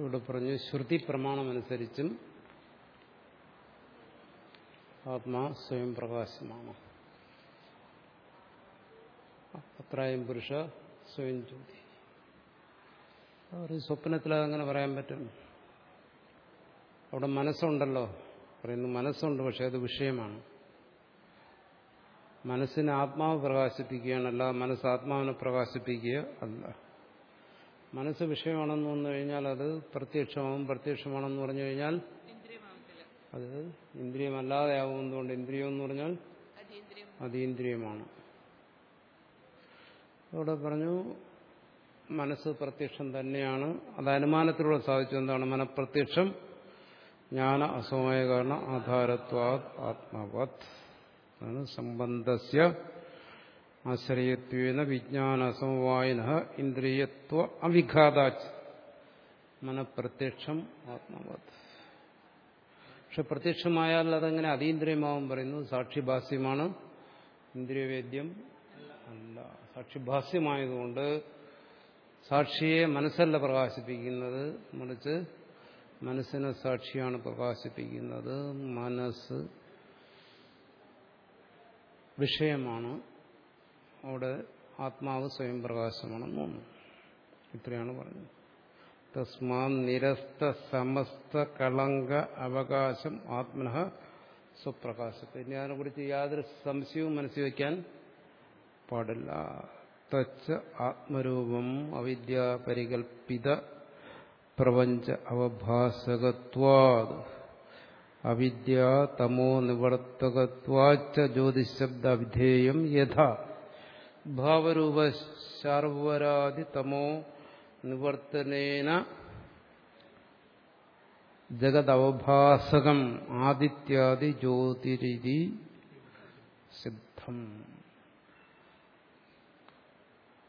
ഇവിടെ പറഞ്ഞു ശ്രുതി പ്രമാണമനുസരിച്ചും ആത്മാ സ്വയം പ്രകാശമാണ്. അത്രായം പുരുഷ സ്വയം ജ്യോതി. സ്വപ്നത്തിൽ അതങ്ങനെ പറയാൻ പറ്റും. അവിടെ മനസ്സുണ്ടല്ലോ. പറയുന്നു മനസ്സുണ്ട് പക്ഷെ അത് വിഷയമാണ്. മനസ്സിനെ ആത്മാവ് പ്രകാശിപ്പിക്കുകയാണല്ല മനസ്സ് ആത്മാവിനെ പ്രകാശിപ്പിക്കുക അല്ല. മനസ്സ് വിഷയമാണെന്ന് വന്നു കഴിഞ്ഞാൽ അത് പ്രത്യക്ഷമാവും പ്രത്യക്ഷമാണെന്ന് പറഞ്ഞു കഴിഞ്ഞാൽ അത് ഇന്ദ്രിയമല്ലാതെ ആവുന്നതുകൊണ്ട് ഇന്ദ്രിയം എന്ന് പറഞ്ഞാൽ അതീന്ദ്രിയം അതീന്ദ്രിയമാണ്. അവിടെ പറഞ്ഞു മനസ്സ് പ്രത്യക്ഷം തന്നെയാണ്. അത് അനുമാനത്തിലൂടെ സാധിച്ചു എന്താണ്? മനഃപ്രത്യക്ഷം ജ്ഞാന അസമയ കാരണ ആധാരത്വാത് ആത്മവത് സംബന്ധസ്യ ആശ്രയത്വേന വിജ്ഞാന സമവായന ഇന്ദ്രിയത്വ അവിഘാതാച്ച്. മനഃപ്രത്യക്ഷം ആത്മവത് പക്ഷെ പ്രത്യക്ഷമായാൽ അതെങ്ങനെ അതീന്ദ്രിയമാവും പറയുന്നു. സാക്ഷിഭാസ്യമാണ്. ഇന്ദ്രിയവേദ്യം അല്ല. സാക്ഷിഭാസ്യമായതുകൊണ്ട് സാക്ഷിയെ മനസ്സല്ല പ്രകാശിപ്പിക്കുന്നത്. മറിച്ച് മനസ്സിനെ സാക്ഷിയാണ് പ്രകാശിപ്പിക്കുന്നത്. മനസ്സ് വിഷയമാണ്. അവിടെ ആത്മാവ് സ്വയം പ്രകാശമാണെന്ന് തോന്നുന്നു. ഇത്രയാണ് പറഞ്ഞത്. തസ്മാ നിരസ്ത സമസ്ത കളങ്ക അവകാശം ആത്മന സ്വപ്രകാശത്തെ. ഇനി അതിനെക്കുറിച്ച് യാതൊരു സംശയവും മനസ്സിൽ വയ്ക്കാൻ പാടില്ല. തച്ച ആത്മരൂപം അവിദ്യ പരികൽപ്പിത പ്രപഞ്ച അവഭാസകത്വാത് അവിദ്യ തമോ നിവർത്തകത്വാച്ച ജ്യോതിശബ്ദ വിധേയം യഥാ. ഭാവരൂപ ശാർവരാതി തമോ നിവർത്തനേന ജഗദവഭാസകം ആദിത്യാദി ജ്യോതിരിതി സിദ്ധം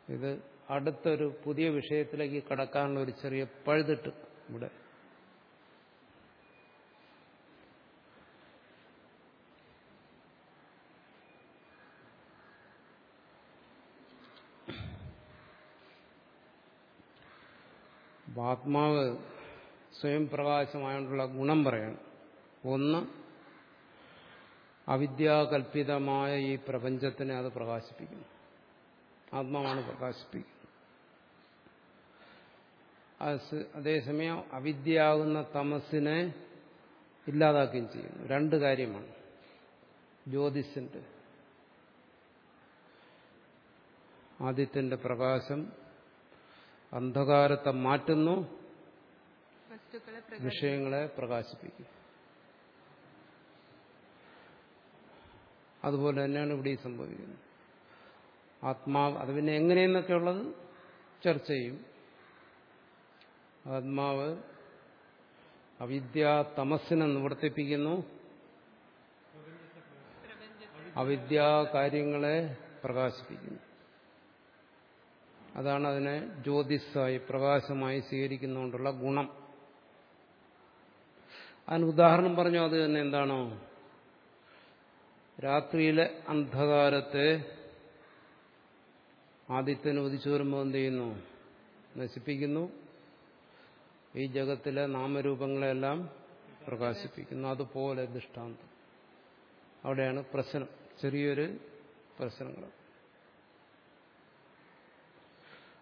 ഇത് അടുത്തൊരു പുതിയ വിഷയത്തിലേക്ക് കടക്കാനുള്ള ഒരു ചെറിയ പഴുതിട്ട് ഇവിടെ ആത്മാവ് സ്വയം പ്രകാശമായുള്ള ഗുണം പറയണം. ഒന്ന് അവിദ്യാകൽപിതമായ ഈ പ്രപഞ്ചത്തിനെ അത് പ്രകാശിപ്പിക്കുന്നു. ആത്മാവാണ് പ്രകാശിപ്പിക്കുന്നത്. അത് അതേസമയം അവിദ്യയാകുന്ന തമസിനെ ഇല്ലാതാക്കുകയും ചെയ്യുന്നു. രണ്ട് കാര്യമാണ്. ജ്യോതിസിന്റെ ആദിത്യന്റെ പ്രകാശം അന്ധകാരത്തെ മാറ്റുന്നു. വിഷയങ്ങളെ പ്രകാശിപ്പിക്കും അതുപോലെ തന്നെയാണ് ഇവിടെ സംഭവിക്കുന്നത്. ആത്മാവ് അത് പിന്നെ എങ്ങനെയെന്നൊക്കെ ഉള്ളത് ചർച്ച ചെയ്യും. ആത്മാവ് അവിദ്യ തമസ്സിനെ നിവർത്തിപ്പിക്കുന്നു അവിദ്യാ കാര്യങ്ങളെ പ്രകാശിപ്പിക്കുന്നു. അതാണ് അതിനെ ജ്യോതിസ്സായി പ്രകാശമായി സ്വീകരിക്കുന്നതുകൊണ്ടുള്ള ഗുണം. അതിന് ഉദാഹരണം പറഞ്ഞു അത് തന്നെ എന്താണോ? രാത്രിയിലെ അന്ധകാരത്തെ ആദിത്യന് ഉദിച്ചു വരുമ്പോൾ എന്ത് ചെയ്യുന്നു? നശിപ്പിക്കുന്നു. ഈ ജഗത്തിലെ നാമരൂപങ്ങളെല്ലാം പ്രകാശിപ്പിക്കുന്നു. അതുപോലെ ദൃഷ്ടാന്തം. അവിടെയാണ് പ്രശ്നം. ചെറിയൊരു പ്രശ്നങ്ങൾ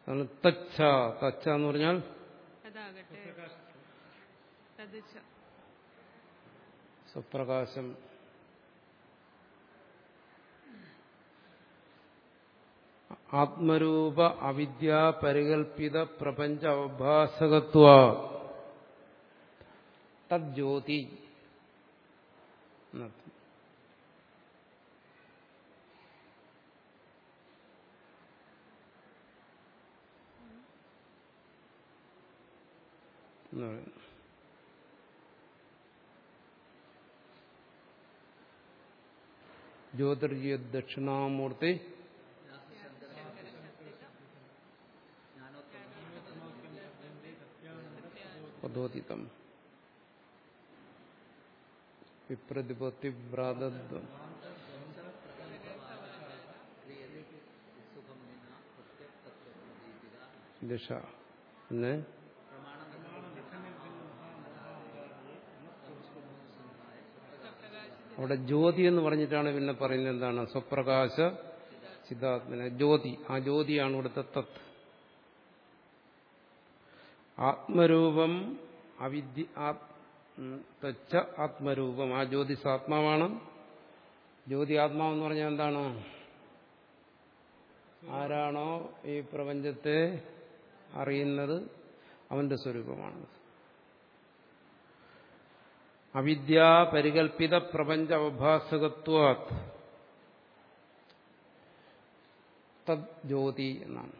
അതാണ് തച്ഛ. തച്ഛ എന്ന് പറഞ്ഞാൽ? സ്വപ്രകാശം. ആത്മരൂപ അവിദ്യ പരികൽപ്പിത പ്രപഞ്ച അവഭാസകത്വ. തദ്ജ്യോതി എന്നർത്ഥം. എന്ന് പറയുന്നു ജ്യോതിർജ്യ ദക്ഷിണാമൂർത്തി പദോതിതം വിപ്രതിപത്തി വ്രാതത്വം ദിശ പിന്നെ അവിടെ ജ്യോതി എന്ന് പറഞ്ഞിട്ടാണ് പിന്നെ പറയുന്നത് എന്താണ്? സ്വപ്രകാശ ചിതാത്മന ജ്യോതി. ആ ജ്യോതിയാണ് ഇവിടുത്തെ തത്ത് ആത്മരൂപം അവിദ്യ തച്ച ആത്മരൂപം. ആ ജ്യോതിസ് ആത്മാവാണ് ജ്യോതി ആത്മാവെന്ന് പറഞ്ഞാൽ എന്താണ്? ആരാണോ ഈ പ്രപഞ്ചത്തെ അറിയുന്നത് അവന്റെ സ്വരൂപമാണ് അവിദ്യാ പരികൽപ്പിത പ്രപഞ്ച അവഭാസകത്വാത് തദ് ജ്യോതി എന്നാണ്.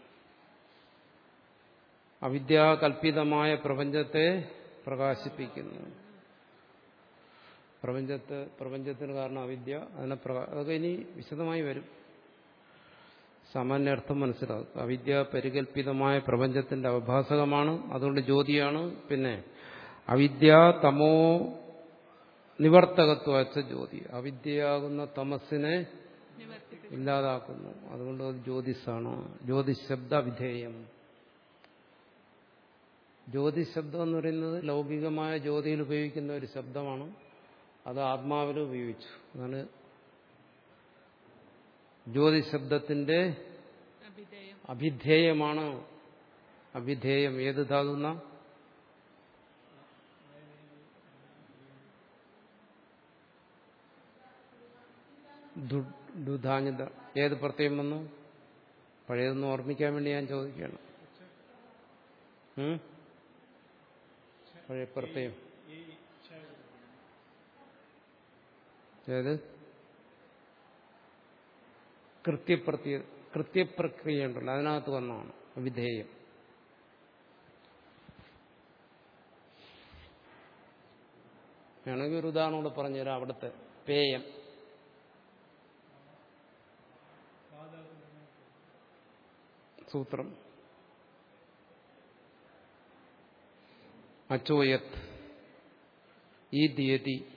അവിദ്യാകൽപിതമായ പ്രപഞ്ചത്തെ പ്രകാശിപ്പിക്കുന്നു. പ്രപഞ്ചത്ത് പ്രപഞ്ചത്തിന് കാരണം അവിദ്യ അതിനെ അതൊക്കെ ഇനി വിശദമായി വരും. സാമാന്യർത്ഥം മനസ്സിലാക്കുക അവിദ്യ പരികൽപ്പിതമായ പ്രപഞ്ചത്തിന്റെ അവഭാസകമാണ് അതുകൊണ്ട് ജ്യോതിയാണ്. പിന്നെ അവിദ്യ തമോ നിവർത്തകത്വച്ച ജ്യോതി. അവിദ്യയാകുന്ന തമസിനെ ഇല്ലാതാക്കുന്നു. അതുകൊണ്ട് അത് ജ്യോതിസാണ് ജ്യോതിശ് ശബ്ദ വിധേയം. ജ്യോതിശ് ശബ്ദം എന്ന് പറയുന്നത് ലൗകികമായ ജ്യോതിയിൽ ഉപയോഗിക്കുന്ന ഒരു ശബ്ദമാണ്. അത് ആത്മാവിൽ ഉപയോഗിച്ചു. അതാണ് ജ്യോതിശ് ശബ്ദത്തിന്റെ അഭിധേയം അഭിധേയമാണ് അഭിധേയം ഏത് ധാതുന്ന? ദുധാന്യത. ഏത് പ്രത്യയം വന്നു? പഴയതൊന്നും ഓർമ്മിക്കാൻ വേണ്ടി ഞാൻ ചോദിക്കുകയാണ്? പഴയ പ്രത്യയം ഏത്? കൃത്യപ്രത്യ കൃത്യപ്രക്രിയ ഉണ്ടല്ലോ. അതിനകത്ത് വന്നതാണ് വിധേയം. വേണമെങ്കിൽ ഒരു ഉദാഹരണം കൂടെ പറഞ്ഞുതരാം അവിടുത്തെ പേയം. സൂത്രം. അച്ചോയത് ഈ തീയതി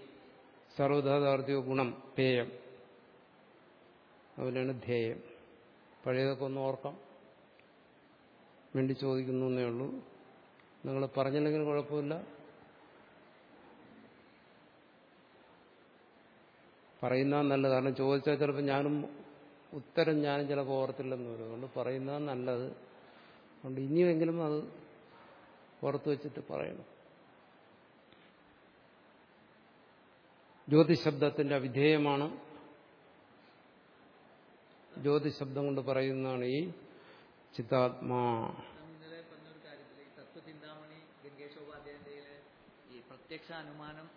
സർവധാതാർത്ഥിക ഗുണം പേയം. അതുപോലെയാണ് ധ്യേയം. പഴയതൊക്കെ ഒന്ന് ഓർക്കാം. വേണ്ടി ചോദിക്കുന്നു എന്നേ ഉള്ളൂ. നിങ്ങൾ പറഞ്ഞില്ലെങ്കിൽ കുഴപ്പമില്ല. പറയുന്ന നല്ലത്. കാരണം ചോദിച്ചാൽ ചിലപ്പോൾ ഞാനും ഉത്തരം ഞാനും ചിലപ്പോൾ ഓർത്തില്ലെന്ന് വരും. അതുകൊണ്ട് പറയുന്നത് നല്ലത്. അതുകൊണ്ട് ഇനിയെങ്കിലും അത് ഓർത്ത് വെച്ചിട്ട് പറയണം. ജ്യോതിശബ്ദത്തിന്റെ അവിധേയമാണ് ജ്യോതിശബ്ദം കൊണ്ട് പറയുന്നതാണ് ഈ ചിത്താത്മാ.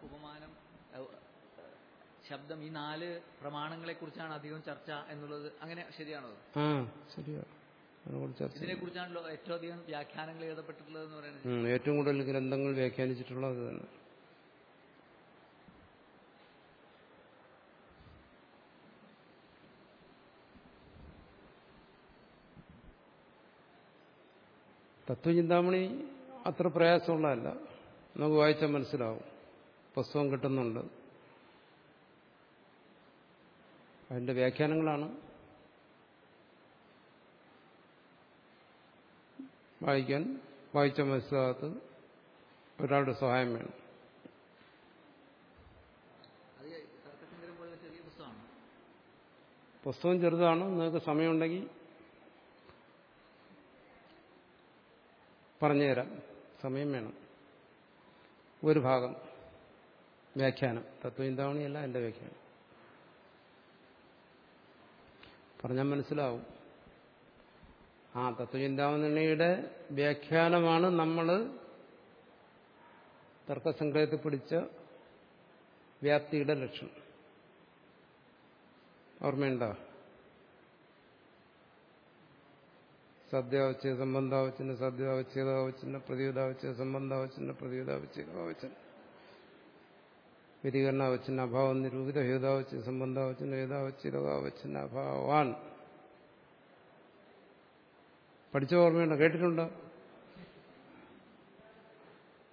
ഉപമാനം ശബ്ദം ഈ നാല് പ്രമാണങ്ങളെ കുറിച്ചാണ് അധികം ചർച്ച എന്നുള്ളത്. അങ്ങനെ ശരിയാണോ? ഇതിനെ കുറിച്ചാണല്ലോ ഏറ്റവും അധികം വ്യാഖ്യാനങ്ങൾ എഴുതപ്പെട്ടിട്ടുള്ളത് എന്ന് പറയുന്നത്. ഏറ്റവും കൂടുതൽ ഗ്രന്ഥങ്ങൾ വ്യാഖ്യാനിച്ചിട്ടുള്ളത് തന്നെ. തത്വചിന്താമണി അത്ര പ്രയാസമുള്ളതല്ല. നമുക്ക് വായിച്ചാൽ മനസ്സിലാവും. പുസ്തകം കിട്ടുന്നുണ്ട്. അതിന്റെ വ്യാഖ്യാനങ്ങളാണ്. വായിക്കാൻ വായിച്ച മനസ്സിലാകത്ത് ഒരാളുടെ സഹായം വേണം. പുസ്തകം ചെറുതാണ് നിങ്ങൾക്ക് സമയമുണ്ടെങ്കിൽ പറഞ്ഞുതരാം. സമയം വേണം. ഒരു ഭാഗം. വ്യാഖ്യാനം. തത്വചിന്താമണിയല്ല എന്റെ വ്യാഖ്യാനം. പറഞ്ഞാൽ മനസ്സിലാവും. ആ തത്വചിന്താമണിയുടെ വ്യാഖ്യാനമാണ് നമ്മൾ തർക്കസംഗ്രഹത്തിൽ പിടിച്ച വ്യാപ്തിയുടെ ലക്ഷണം. ഓർമ്മയുണ്ടോ? സദ്യാവച്ഛേദ സംബന്ധാവച്ഛന് സദ്യാവച്ഛേദാവച്ഛന് പ്രതിയുതാവച്ഛേദ സംബന്ധാവച്ഛന് പ്രതിയുതാവച്ഛേദാവച്ഛന വ്യതികരണാവച്ഛന അഭാവം നിരൂപിത ഹേതാവച്ച സംബന്ധാവച്ഛന ഹേതാവച്ഛേദാവച്ഛന അഭാവാൻ പഠിച്ച ഓർമ്മയുണ്ടോ? കേട്ടിട്ടുണ്ടോ?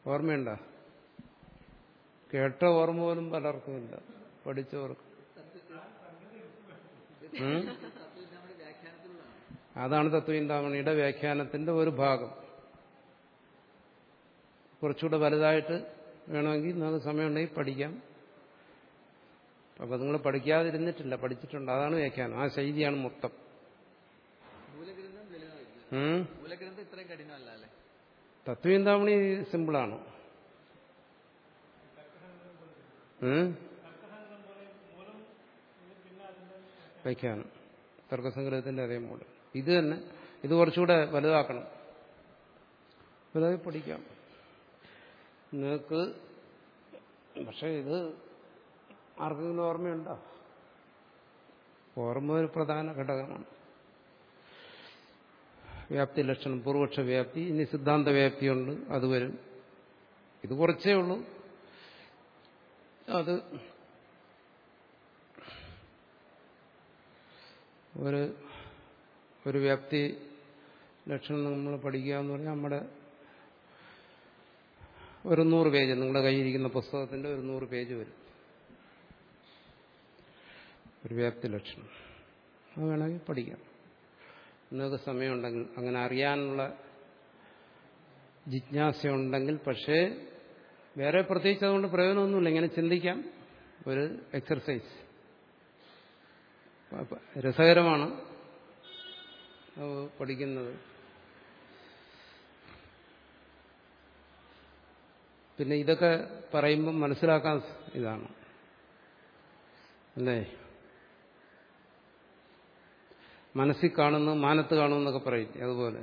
ഓർമ്മയുണ്ടോ? കേട്ട ഓർമ്മ പോലും പലർക്കുമില്ല. പഠിച്ചവർക്ക്. അതാണ് തത്വചിന്താമണിയുടെ വ്യാഖ്യാനത്തിന്റെ ഒരു ഭാഗം. കുറച്ചുകൂടെ വലുതായിട്ട് വേണമെങ്കിൽ നിങ്ങൾക്ക് സമയമുണ്ടെങ്കിൽ പഠിക്കാം. അപ്പൊ നിങ്ങൾ പഠിക്കാതിരുന്നിട്ടില്ല പഠിച്ചിട്ടുണ്ട്. അതാണ് വ്യാഖ്യാനം. ആ ശൈലിയാണ് മൊത്തം. തത്വചിന്താമണി സിമ്പിളാണ്? വ്യാഖ്യാനം. തർക്കസംഗ്രഹത്തിന്റെ അതേ മോഡൽ. ഇത് തന്നെ. ഇത് കുറച്ചുകൂടെ വലുതാക്കണം. വലുതായി പഠിക്കാം. നിങ്ങൾക്ക് പക്ഷെ ഇത് ആർക്കെങ്കിലും ഓർമ്മയുണ്ടോ? ഓർമ്മ ഒരു പ്രധാന ഘടകമാണ്. വ്യാപ്തി ലക്ഷണം പൂർവക്ഷ വ്യാപ്തി ഇനി സിദ്ധാന്ത വ്യാപ്തിയുണ്ട് അത് വരും. ഇത് കുറച്ചേ ഉള്ളൂ. അത് ഒരു ഒരു വ്യാപ്തി ലക്ഷണം നമ്മൾ പഠിക്കുക എന്ന് പറഞ്ഞാൽ നമ്മുടെ ഒരു നൂറ് പേജ്. നിങ്ങളുടെ കയ്യിരിക്കുന്ന പുസ്തകത്തിന്റെ ഒരു നൂറ് പേജ് വരും. ഒരു വ്യാപ്തി ലക്ഷണം. അത് വേണമെങ്കിൽ പഠിക്കാം. നിങ്ങൾക്ക് സമയമുണ്ടെങ്കിൽ അങ്ങനെ അറിയാനുള്ള ജിജ്ഞാസയുണ്ടെങ്കിൽ പക്ഷേ വേറെ പ്രത്യേകിച്ച് അതുകൊണ്ട് പ്രയോജനമൊന്നുമില്ല. ഇങ്ങനെ ചിന്തിക്കാം. ഒരു എക്സർസൈസ്. രസകരമാണ്. പഠിക്കുന്നത്. പിന്നെ ഇതൊക്കെ പറയുമ്പം മനസ്സിലാക്കാൻ ഇതാണ്. അല്ലേ? മനസ്സിൽ കാണുന്നു മാനത്ത് കാണുന്നു എന്നൊക്കെ പറയും. അതുപോലെ.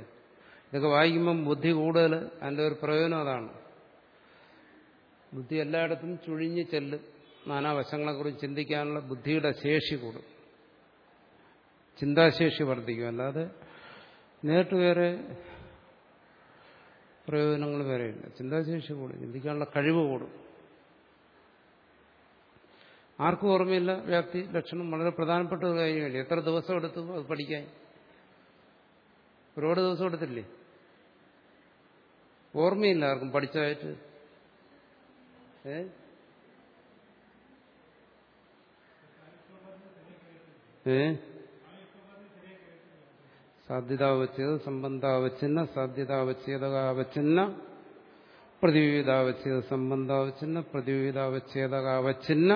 ഇതൊക്കെ വായിക്കുമ്പം ബുദ്ധി കൂടുതൽ അതിന്റെ ഒരു പ്രയോജനം അതാണ്. ബുദ്ധി എല്ലായിടത്തും ചുഴിഞ്ഞ് ചെല്ലും. നാനാവശങ്ങളെക്കുറിച്ച് ചിന്തിക്കാനുള്ള ബുദ്ധിയുടെ ശേഷി കൂടും. ചിന്താശേഷി വർദ്ധിക്കും. അല്ലാതെ നേരിട്ട് വേറെ പ്രയോജനങ്ങൾ വരെയില്ല ചിന്താശേഷി കൂടും. ചിന്തിക്കാനുള്ള കഴിവ് കൂടും. ആർക്കും ഓർമ്മയില്ല വ്യാപ്തി ലക്ഷണം വളരെ പ്രധാനപ്പെട്ട ഒരു കാര്യമല്ലേ എത്ര ദിവസം എടുത്തു അത് പഠിക്കാൻ? ഒരുപാട് ദിവസം എടുത്തില്ലേ? ഓർമ്മയില്ല ആർക്കും പഠിച്ചതായിട്ട്. ഏ? ഏ? സാധ്യതാവച്ഛേദ സംബന്ധാവച്ഛിന്ന സാധ്യതാവച്ഛേദകാവച്ഛിന്ന പ്രതിവിധാവച്ഛേദ സംബന്ധാവച്ഛിന്ന പ്രതിവിധാവച്ഛേദകാവച്ഛിന്ന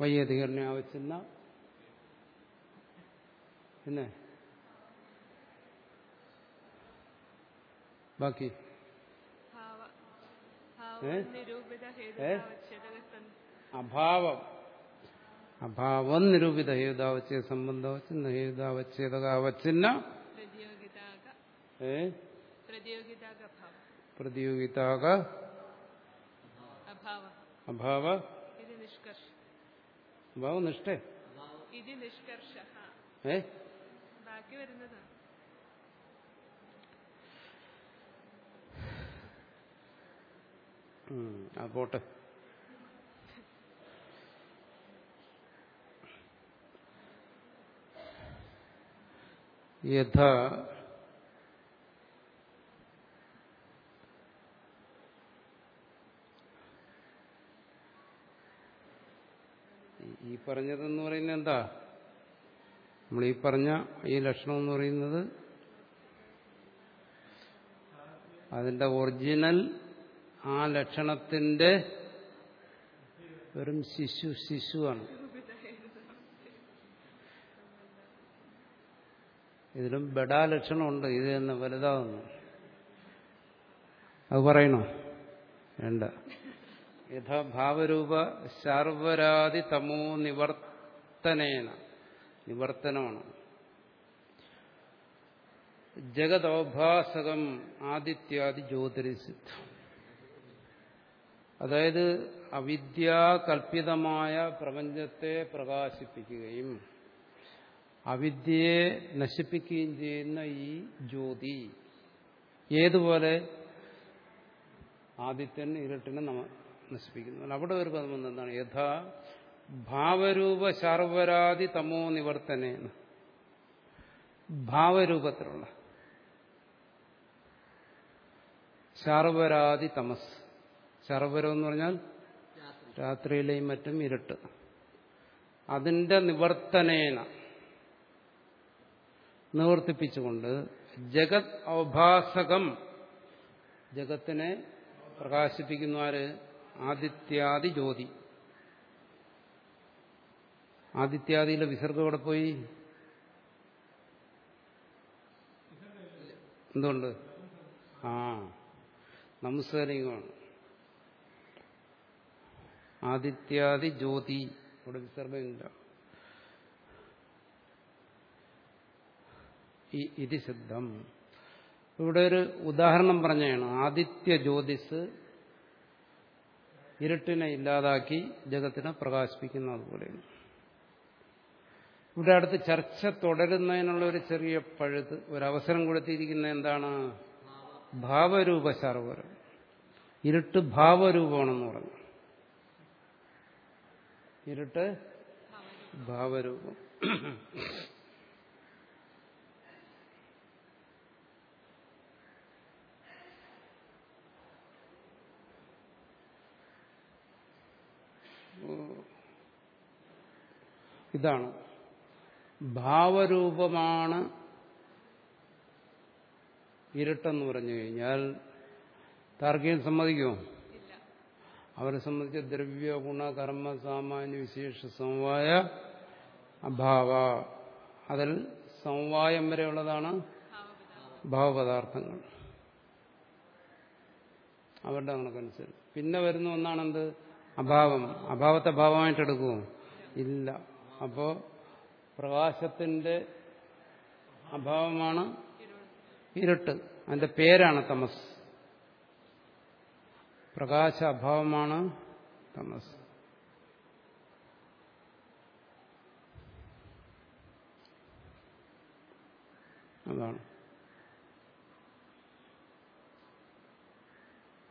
വൈയധികരണാവച്ഛിന്ന പിന്നെ? ബാക്കി? അഭാവം. അഭാവം നിരൂപിത ഹേതാവച്ഛേദ സംബന്ധാവച്ഛിന്ന ഹേതാവച്ഛേദകാവച്ഛിന്ന പ്രതിയോഗിതാക. അഭാവ. അഭാവ. നിഷ്ഠേ. ഇത് നിഷ്കർഷ. ഏ? ബാക്കി വരുന്നതാണ് ഉം, ആ പോട്ടെ. യഥ ഈ- പറഞ്ഞതെന്ന് പറയുന്നത് എന്താ? നമ്മൾ ഈ പറഞ്ഞ ഈ ലക്ഷണം എന്ന് പറയുന്നത് അതിന്റെ ഒറിജിനൽ ആ ലക്ഷണത്തിന്റെ വെറും ശിശു ശിശുവാണ്. ഇതിലും ബഡാ ലക്ഷണമുണ്ട് ഇത് തന്നെ വലുതാവുന്നു. അത് പറയണോ? വേണ്ട. യഥാ ഭാവരൂപ ശാർവരാതി തമോ നിവർത്തനേന. നിവർത്തനമാണ്. ജഗതോഭാസകം ആദിത്യാദി ജ്യോതിരിസിദ്ധം. അതായത് അവിദ്യാകൽപിതമായ പ്രപഞ്ചത്തെ പ്രകാശിപ്പിക്കുകയും അവിദ്യയെ നശിപ്പിക്കുകയും ചെയ്യുന്ന ഈ ജ്യോതി. ഏതുപോലെ? ആദിത്യൻ ഇരുട്ടിനെ നമ്മ നശിപ്പിക്കുന്നു. അവിടെ ഒരു പദം എന്താണ് യഥാ ഭാവരൂപ ശർവരാതി തമോ നിവർത്തനേന്ന് ഭാവരൂപത്തിലുള്ള. ശർവരാതി തമസ്. ശർവരം എന്ന് പറഞ്ഞാൽ രാത്രിയിലെയും മറ്റും ഇരുട്ട്. അതിന്റെ നിവർത്തനേന. നിവർത്തിപ്പിച്ചുകൊണ്ട് ജഗത് ഔഭാസകം ജഗത്തിനെ പ്രകാശിപ്പിക്കുന്ന ആര്? ആദിത്യാദി ജ്യോതി. ആദിത്യാദിയിലെ വിസർഗം ഇവിടെ പോയി? എന്തുകൊണ്ട്? ആ നമസ്കാരികമാണ് ആദിത്യാദി ജ്യോതി. ഇവിടെ വിസർഗമില്ല ഈ ഇതി സിദ്ധം. ഇവിടെ ഒരു ഉദാഹരണം പറഞ്ഞാണ് ആദിത്യ ജ്യോതിസ് ഇരുട്ടിനെ ഇല്ലാതാക്കി ജഗത്തിനെ പ്രകാശിപ്പിക്കുന്ന അതുപോലെയാണ്. ഇവിടെ അടുത്ത് ചർച്ച തുടരുന്നതിനുള്ള ഒരു ചെറിയ പഴുത് ഒരവസരം കൊടുത്തിരിക്കുന്ന എന്താണ്? ഭാവരൂപ ശർവരം ഇരുട്ട് ഭാവരൂപമാണെന്ന് പറഞ്ഞു. ഇരുട്ട് ഭാവരൂപം. ഇതാണ്. ഭാവരൂപമാണ് ഇരുട്ടെന്ന് പറഞ്ഞു കഴിഞ്ഞാൽ താർക്കികം സമ്മതിക്കുമോ? അവരെ സംബന്ധിച്ച് ദ്രവ്യ ഗുണ കർമ്മ സാമാന്യ വിശേഷ സമവായ അഭാവ. അതിൽ സമവായം വരെയുള്ളതാണ് ഭാവപദാർത്ഥം. ഭാവപദാർത്ഥങ്ങൾ. അവരുടെ കണക്കനുസരിച്ച്. പിന്നെ വരുന്ന ഒന്നാണെന്ത്? അഭാവം. അഭാവത്തെ ഭാവമായിട്ട് എടുക്കുമോ ഇല്ല. അപ്പോ പ്രകാശത്തിന്റെ അഭാവമാണ് ഇരുട്ട്. അതിന്റെ പേരാണ് തമസ്. പ്രകാശ അഭാവമാണ് തമസ്. അതാണ്.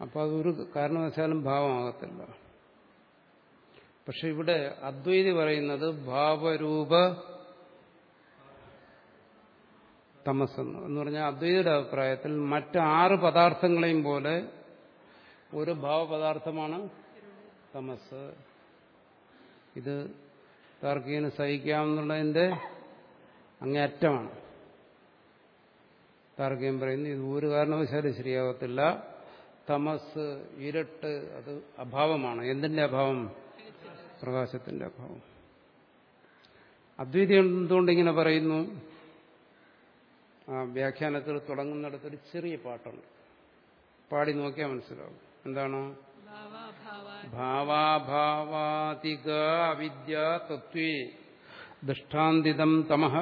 അപ്പോൾ അതൊരു കാരണവശാലും ഭാവമാകത്തില്ല. പക്ഷെ ഇവിടെ അദ്വൈതി പറയുന്നത് ഭാവരൂപ തമസ്സെന്ന് എന്ന് പറഞ്ഞാൽ അദ്വൈതിയുടെ അഭിപ്രായത്തിൽ മറ്റ് ആറ് പദാർത്ഥങ്ങളെയും പോലെ ഒരു ഭാവപദാർത്ഥമാണ് തമസ്. ഇത് താർക്കികന് സഹിക്കാമെന്നുള്ളതിന്റെ അങ്ങേയറ്റമാണ് താർക്കികം പറയുന്നത് ഇത് ഒരു കാരണവശാലും ശരിയാകത്തില്ല തമസ് ഇരട്ട് അത് അഭാവമാണ്. എന്തിന്റെ അഭാവം? പ്രകാശത്തിന്റെ അഭാവം. അദ്വൈതി എന്തുകൊണ്ട് ഇങ്ങനെ പറയുന്നു? ആ വ്യാഖ്യാനത്തിൽ തുടങ്ങുന്നിടത്തൊരു ചെറിയ പാട്ടുണ്ട്. പാടി നോക്കിയാൽ മനസ്സിലാവും. എന്താണ്? ഭാവാഭാവാ ഭാവാഭാവാതിക അവിദ്യ തത്വേ ദൃഷ്ടാന്തിതം തമഹ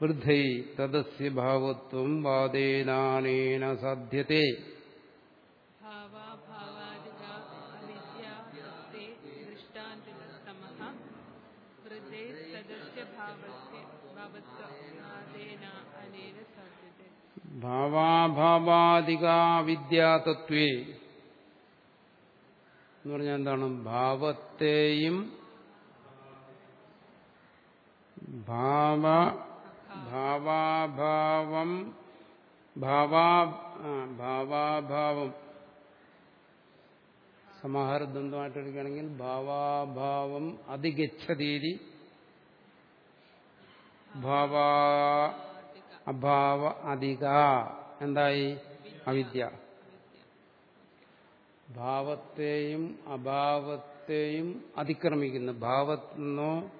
വൃദ്ധൈ തദസ്യ ഭാവത്വം വാദേനാനേന സാധ്യത്തെ ഭാവാഭാവാദിക അവിദ്യാ തസ്തേ ദൃഷ്ടാന്തിതമഃ വൃദ്ധേ തദസ്യ ഭാവസ്യ ഭാവത്വാദേന അനേന സാധ്യത്തെ ഭാവാഭാവാദിക വിദ്യാതത്വേ എന്ന് പറഞ്ഞാൽ എന്താണ്? ഭാവത്തെയും ഭാവ ഭാവാഭാവം ഭാവാ ഭാവാഭാവം. സമാഹാരദ്വന്ദ്വമായിട്ട് എടുക്കുകയാണെങ്കിൽ ഭാവാഭാവം അധിഗച്ഛതീതി ഭാവാ അഭാവ അധിക. എന്തായി? അവിദ്യ. ഭാവത്തെയും അഭാവത്തെയും അതിക്രമിക്കുന്നു. ഭാവത്തെന്നോ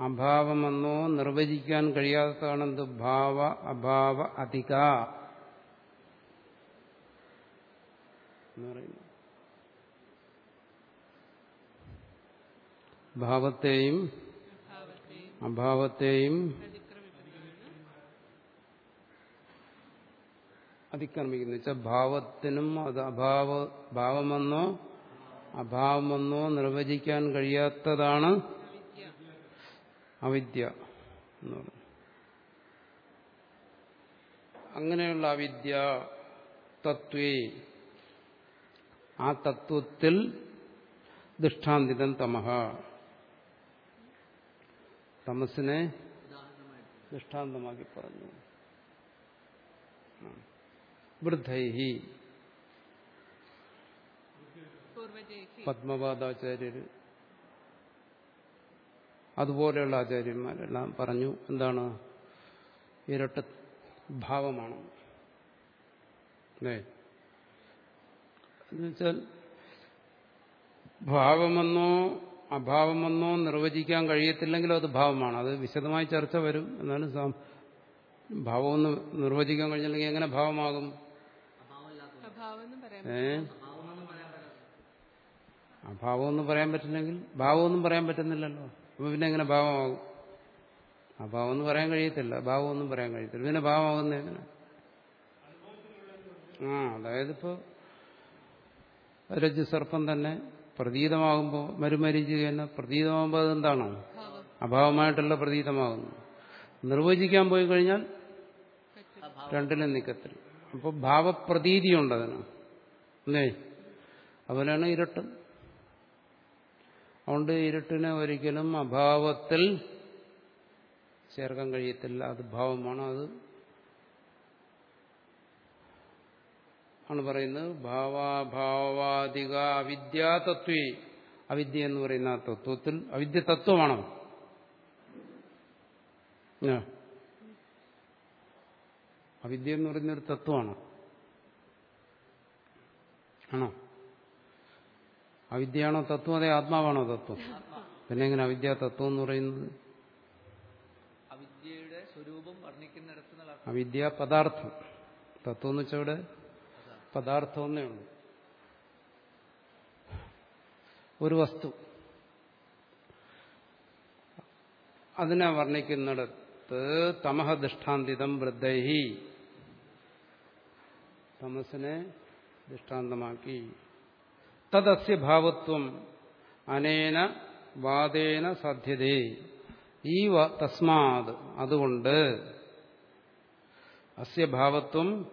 അഭാവമെന്നോ നിർവചിക്കാൻ കഴിയാത്തതാണെന്ത്? ഭാവ അഭാവ അധിക. ഭാവത്തെയും അഭാവത്തെയും അതിക്രമിക്കുന്നു. വെച്ചാൽ ഭാവത്തിനും അത് അഭാവ ഭാവമെന്നോ അഭാവമെന്നോ നിർവചിക്കാൻ കഴിയാത്തതാണ് അവിദ്യ എന്ന് പറയുന്നത് അങ്ങനെയുള്ള അവിദ്യ തത്വേ ആ തത്വത്തിൽ ദൃഷ്ടാന്തിതം തമഹ. തമസിനെ ദൃഷ്ടാന്തമാക്കി പറഞ്ഞു. വൃദ്ധൈഹി. പത്മപാദാചാര്യര്. അതുപോലെയുള്ള ആചാര്യന്മാരെല്ലാം പറഞ്ഞു എന്താണ്? ഇരട്ട ഭാവമാണ്. എന്നുവെച്ചാൽ ഭാവമെന്നോ അഭാവമെന്നോ നിർവചിക്കാൻ കഴിയത്തില്ലെങ്കിലും അത് ഭാവമാണ്. അത് വിശദമായി ചർച്ച വരും. എന്നാലും ഭാവമൊന്നും നിർവചിക്കാൻ കഴിഞ്ഞില്ലെങ്കിൽ എങ്ങനെ ഭാവമാകും? ഏ? അഭാവമൊന്നും പറയാൻ പറ്റില്ലെങ്കിൽ ഭാവമൊന്നും പറയാൻ പറ്റുന്നില്ലല്ലോ. അപ്പൊ പിന്നെ എങ്ങനെ ഭാവമാകും? അഭാവമൊന്നും പറയാൻ കഴിയത്തില്ല. ഭാവമൊന്നും പറയാൻ കഴിയത്തില്ല. പിന്നെ ഭാവമാകുന്ന എങ്ങനെ? ആ അതായത് ഇപ്പോ രജ്ജു സർപ്പം തന്നെ പ്രതീതമാകുമ്പോൾ മരുമരിച്ച് തന്നെ പ്രതീതമാകുമ്പോൾ അതെന്താണോ? അഭാവമായിട്ടുള്ള പ്രതീതമാകുന്നു. നിർവചിക്കാൻ പോയി കഴിഞ്ഞാൽ രണ്ടിലും നിക്കത്തില്ല. അപ്പോൾ ഭാവപ്രതീതിയുണ്ട് അതിന്. അല്ലേ? അവനാണ് ഇരട്ടൻ അതുകൊണ്ട് ഇരട്ടിനെ ഒരിക്കലും അഭാവത്തിൽ ചേർക്കാൻ കഴിയത്തില്ല. അത് ഭാവമാണ്. അത് ആണ് പറയുന്നത്. ഭാവാഭാവാധിക അവിദ്യാതത്വേ അവിദ്യ എന്ന് പറയുന്ന ആ തത്വത്തിൽ അവിദ്യ തത്വമാണോ? അവിദ്യ എന്ന് പറയുന്ന ഒരു തത്വമാണോ. ആണോ? അവിദ്യയാണോ തത്വം അതെ ആത്മാവാണോ തത്വം? പിന്നെ എങ്ങനെ അവിദ്യ തത്വം എന്ന് പറയുന്നത്? അവിദ്യയുടെ സ്വരൂപം വർണിക്കുന്നിടത്ത് അവിദ്യ പദാർത്ഥം. തത്വം എന്ന് വെച്ചാൽ ഇവിടെ പദാർത്ഥം എന്നേ ഉള്ളൂ. ഒരു വസ്തു. അതിനെ വർണിക്കുന്നിടത്ത് തമഹ ദൃഷ്ടാന്തിതം വൃദ്ധൈഹി. തമസിനെ ദൃഷ്ടാന്തമാക്കി. തദസ്യ ഭാവത്വം അനേന വാദേന സാധ്യതേ. ഈ തസ്മാത് അതുകൊണ്ട് അസ്യ ഭാവത്വം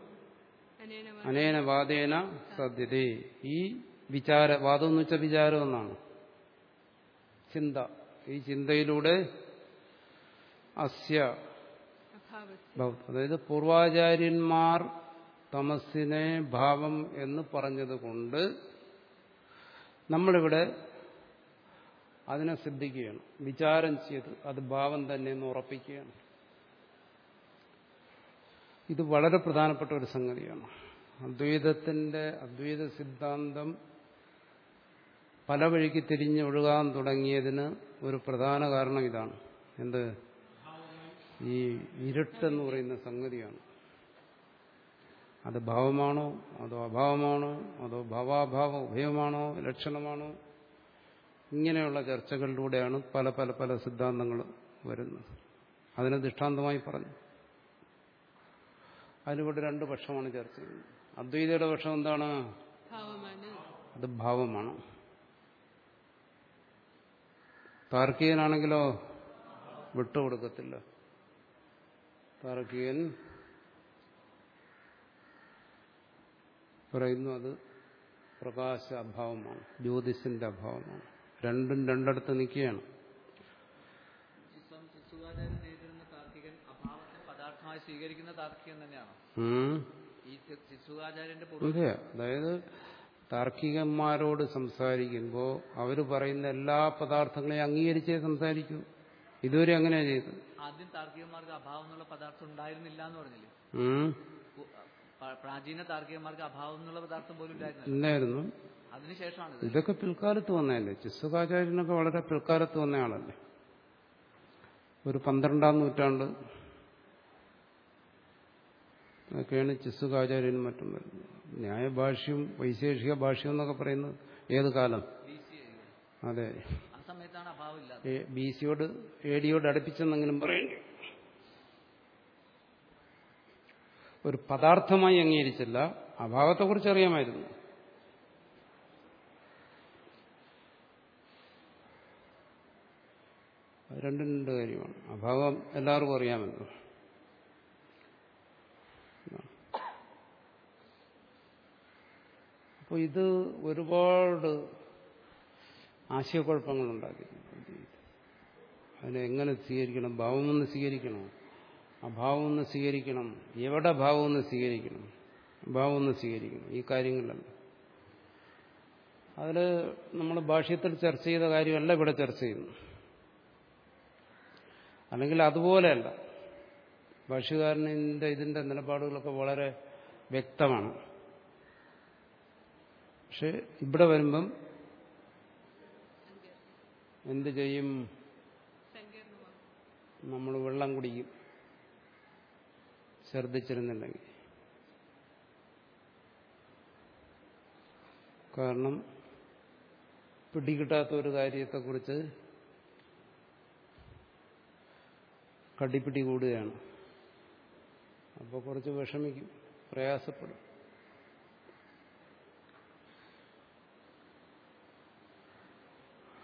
അനേന വാദേന സാധ്യതേ. ഈ വിചാര വാദം എന്ന് വെച്ചാൽ വിചാരം എന്നാണ്. ചിന്ത. ഈ ചിന്തയിലൂടെ അസ്യ അതായത് പൂർവാചാര്യന്മാർ തമസ്സിനെ ഭാവം എന്ന് പറഞ്ഞതുകൊണ്ട് നമ്മളിവിടെ അതിനെ സിദ്ധിക്കുകയാണ്. വിചാരം ചെയ്ത് അത് ഭാവം തന്നെ എന്ന് ഉറപ്പിക്കുകയാണ്. ഇത് വളരെ പ്രധാനപ്പെട്ട ഒരു സംഗതിയാണ്. അദ്വൈതത്തിന്റെ അദ്വൈത സിദ്ധാന്തം പല വഴിക്ക് തിരിഞ്ഞൊഴുകാൻ തുടങ്ങിയതിന് ഒരു പ്രധാന കാരണം ഇതാണ്. എന്ത്? ഈ ഇരുട്ടെന്ന് പറയുന്ന സംഗതിയാണ്. അത് ഭാവമാണോ? അതോ അഭാവമാണോ? അതോ ഭാവാഭാവ ഉഭയമാണോ? ലക്ഷണമാണോ? ഇങ്ങനെയുള്ള ചർച്ചകളിലൂടെയാണ് പല പല പല സിദ്ധാന്തങ്ങൾ വരുന്നത്. അതിനെ ദൃഷ്ടാന്തമായി പറഞ്ഞു. അതിലിവിടെ രണ്ട് പക്ഷമാണ് ചർച്ച ചെയ്യുന്നത്. അദ്വൈതയുടെ പക്ഷം എന്താണ്? അത് ഭാവമാണ്. താർക്കികനാണെങ്കിലോ? വിട്ടുകൊടുക്കത്തില്ല. താർക്കികൻ പറയുന്നു അത് പ്രകാശ അഭാവമാണ് ജ്യോതിസിന്റെ അഭാവമാണ്. രണ്ടും രണ്ടിടത്ത് നിൽക്കുകയാണ്. അതെ. അതായത് താർക്കികന്മാരോട് സംസാരിക്കുമ്പോൾ അവർ പറയുന്ന എല്ലാ പദാർത്ഥങ്ങളെയും അംഗീകരിച്ചേ സംസാരിക്കൂ. ഇതുവരെ അങ്ങനെയാ ചെയ്തത്. ആദ്യം താർക്കികന്മാർക്ക് അഭാവം എന്നുള്ള പദാർത്ഥം ഉണ്ടായിരുന്നില്ല എന്ന് പറഞ്ഞില്ലേ? പ്രാചീന താർക്കികന്മാർക്ക് അഭാവം എന്നുള്ള പദാർത്ഥം പോലും ഇല്ലായിരുന്നു. അതിനുശേഷമാണ് ഇതൊക്കെ പിൽക്കാലത്ത് വന്നതല്ലേ? ചിസ്സുകാചാര്യനൊക്കെ വളരെ പിൽക്കാലത്ത് വന്ന ആളല്ലേ? ഒരു പന്ത്രണ്ടാം നൂറ്റാണ്ട് ഒക്കെയാണ് ചിസ്സുകാചാര്യനും മറ്റും വരുന്നത്. ന്യായഭാഷ്യം വൈശേഷിക ഭാഷ്യം എന്നൊക്കെ പറയുന്നത് ഏത് കാലം? അതെ. ബി സിയോട് എ ഡിയോട് അടുപ്പിച്ചെന്നെങ്കിലും പറയേണ്ടി ഒരു പദാർത്ഥമായി അംഗീകരിച്ചില്ല. അഭാവത്തെക്കുറിച്ച് അറിയാമായിരുന്നു. രണ്ടും രണ്ട് കാര്യമാണ്. അഭാവം എല്ലാവർക്കും അറിയാമല്ലോ അപ്പോൾ ഇത് ഒരുപാട് ആശയക്കുഴപ്പങ്ങളുണ്ടാക്കി. അതിനെ എങ്ങനെ സ്വീകരിക്കണം? ഭാവമൊന്ന് സ്വീകരിക്കണോ? അഭാവമൊന്ന് സ്വീകരിക്കണം. എവിടെ ഭാവമൊന്ന് സ്വീകരിക്കണം? ഭാവമൊന്ന് സ്വീകരിക്കണം. ഈ കാര്യങ്ങളിലല്ല അതിൽ നമ്മൾ ഭാഷ്യത്തിൽ ചർച്ച ചെയ്ത കാര്യമല്ല ഇവിടെ ചർച്ച ചെയ്യുന്നു അല്ലെങ്കിൽ അതുപോലെയല്ല. ഭാഷ്യകാരനിന്റെ ഇതിന്റെ നിലപാടുകളൊക്കെ വളരെ വ്യക്തമാണ്. പക്ഷെ ഇവിടെ വരുമ്പം എന്ത് ചെയ്യും? നമ്മൾ വെള്ളം കുടിക്കും. ഛർദ്ദിച്ചിരുന്നുണ്ടെങ്കിൽ കാരണം പിടികിട്ടാത്ത ഒരു കാര്യത്തെക്കുറിച്ച് കടിപ്പിടി കൂടുകയാണ്. അപ്പോൾ കുറച്ച് വിഷമിക്കും പ്രയാസപ്പെടും.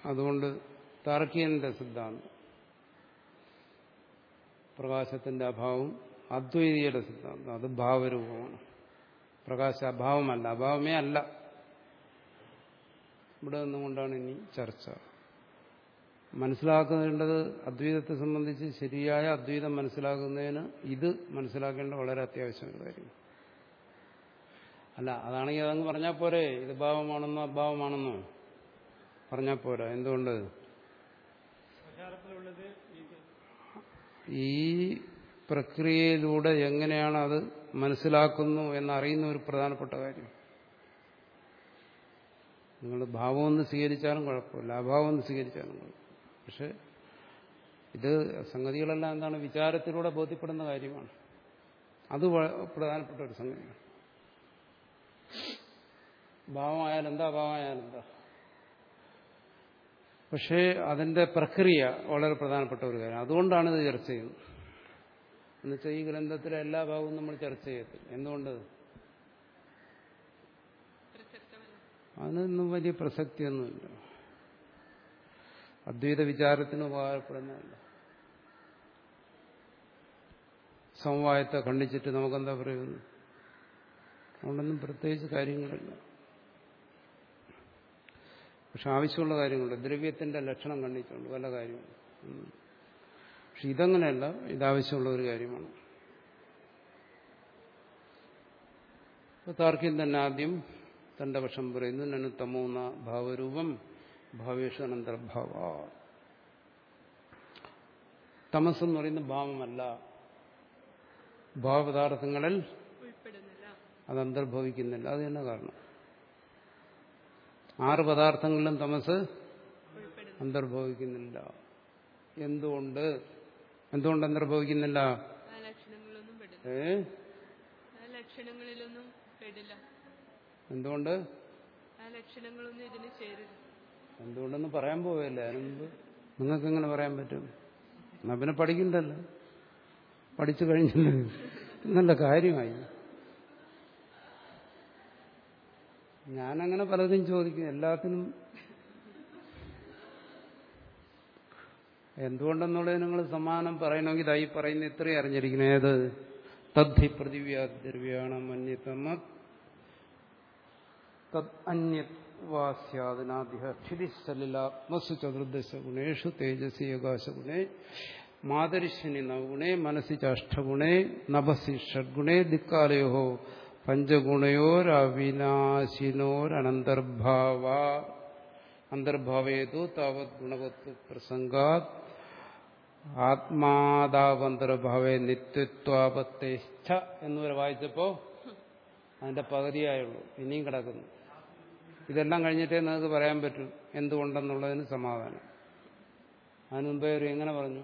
അതുകൊണ്ട് താർക്കിയന്റെ സിദ്ധാന്തം പ്രകാശത്തിന്റെ അഭാവം അദ്വൈതിയുടെ സിദ്ധാന്തം. അത് ഭാവരൂപമാണ്. പ്രകാശ അഭാവമല്ല. അഭാവമേ അല്ല. ഇവിടെ നിന്നുകൊണ്ടാണ് ഇനി ചർച്ച. മനസ്സിലാക്കേണ്ടത് അദ്വൈതത്തെ സംബന്ധിച്ച് ശരിയായ അദ്വൈതം മനസ്സിലാക്കുന്നതിന് ഇത് മനസ്സിലാക്കേണ്ട വളരെ അത്യാവശ്യമുള്ള കാര്യം അല്ല അതാണെങ്കിൽ അതങ്ങ് പറഞ്ഞാൽ പോരെ. ഇത് ഭാവമാണെന്നോ അഭാവമാണെന്നോ പറഞ്ഞാൽ പോരാ. എന്തുകൊണ്ട്? ഈ പ്രക്രിയയിലൂടെ എങ്ങനെയാണ് അത് മനസ്സിലാക്കുന്നു എന്നറിയുന്ന ഒരു പ്രധാനപ്പെട്ട കാര്യം. നിങ്ങൾ ഭാവമൊന്ന് സ്വീകരിച്ചാലും കുഴപ്പമില്ല. അഭാവമൊന്ന് സ്വീകരിച്ചാലും കുഴപ്പമില്ല. പക്ഷെ ഇത് സംഗതികളെല്ലാം എന്താണ് വിചാരത്തിലൂടെ ബോധ്യപ്പെടുന്ന കാര്യമാണ്. അത് പ്രധാനപ്പെട്ട ഒരു സംഗതിയാണ്. ഭാവമായാലും എന്താ? അഭാവമായാലും എന്താ? പക്ഷേ അതിന്റെ പ്രക്രിയ വളരെ പ്രധാനപ്പെട്ട ഒരു കാര്യം. അതുകൊണ്ടാണ് ഇത് ചർച്ച ചെയ്യുന്നത്. എന്നുവെച്ചാൽ ഈ ഗ്രന്ഥത്തിലെ എല്ലാ ഭാഗവും നമ്മൾ ചർച്ച ചെയ്യത്തില്ല എന്തുകൊണ്ട്? അതിനൊന്നും വലിയ പ്രസക്തിയൊന്നുമില്ല. അദ്വൈത വിചാരത്തിന് ഉപകാരപ്പെടുന്നതല്ല. സമവായത്തെ ഖണ്ഡിച്ചിട്ട് നമുക്കെന്താ പറയുന്നു അതുകൊണ്ടൊന്നും പ്രത്യേകിച്ച് കാര്യങ്ങളില്ല. പക്ഷെ ആവശ്യമുള്ള കാര്യങ്ങളുണ്ട്. ദ്രവ്യത്തിന്റെ ലക്ഷണം കണ്ടിട്ടുണ്ട് പല കാര്യങ്ങളും. പക്ഷെ ഇതങ്ങനെയല്ല. ഇതാവശ്യമുള്ള ഒരു കാര്യമാണ്. താർക്കിൻ തന്നെ ആദ്യം തന്റെ പക്ഷം പറയുന്നു നനു തമോന്ന ഭാവരൂപം ഭാവേഷു അനന്തർഭാവ തമസ് എന്ന് പറയുന്ന ഭാവമല്ല. ഭാവപദാർത്ഥങ്ങളിൽ അത് അന്തർഭവിക്കുന്നില്ല. അത് തന്നെ കാരണം. ആറ് പദാർത്ഥങ്ങളിലും തമസ് അന്തർഭവിക്കുന്നില്ല. എന്തുകൊണ്ട്? എന്തുകൊണ്ട് നിർഭവിക്കുന്നില്ല ഏ? എന്തുകൊണ്ട്? എന്തുകൊണ്ടെന്ന് പറയാൻ പോവല്ലേ അതിനുമുമ്പ് നിങ്ങൾക്ക് എങ്ങനെ പറയാൻ പറ്റും? എന്നാ പിന്നെ പഠിക്കണ്ടല്ലോ. പഠിച്ചു കഴിഞ്ഞില്ല? നല്ല കാര്യമായി. ഞാനങ്ങനെ പലതും ചോദിക്കും. എല്ലാത്തിനും എന്തുകൊണ്ടെന്നുള്ളത് നിങ്ങൾ സമാനം പറയണമെങ്കിൽ ഇതായി പറയുന്ന ഇത്രയും അറിഞ്ഞിരിക്കണം. ഏത്? തദ്ധി പ്രതിവ്യാദ്രവ്യാണ് മന്യതമ തദ് അന്യവാസ്യാദിനാദിഹ്യതിസ്ഥലിലാത്മസു ചതുർദശ ഗുണേഷു തേജസി ആകാശഗുണേ. മാതരിശ്വനി നവഗുണേ മനസ്സി ചാഷ്ടഗുണേ നഭസി ഷഡ്ഗുണേ ദിക്കാലയോ പഞ്ചഗുണയോരവിനാശിനോരനന്തർഭാവ. അന്തർഭാവേതു താവത് ഗുണവത്വ പ്രസംഗാത്. ആത്മാതാവന്തർഭാവേ എന്ന് എന്നുവരെ വായിച്ചപ്പോ അതിന്റെ പകുതിയായുള്ളൂ. ഇനിയും കിടക്കുന്നു. ഇതെല്ലാം കഴിഞ്ഞിട്ടേ നിങ്ങൾക്ക് പറയാൻ പറ്റൂ എന്തുകൊണ്ടെന്നുള്ളതിന് സമാധാനം. അതിന് മുമ്പേ ഒരു എങ്ങനെ പറഞ്ഞു?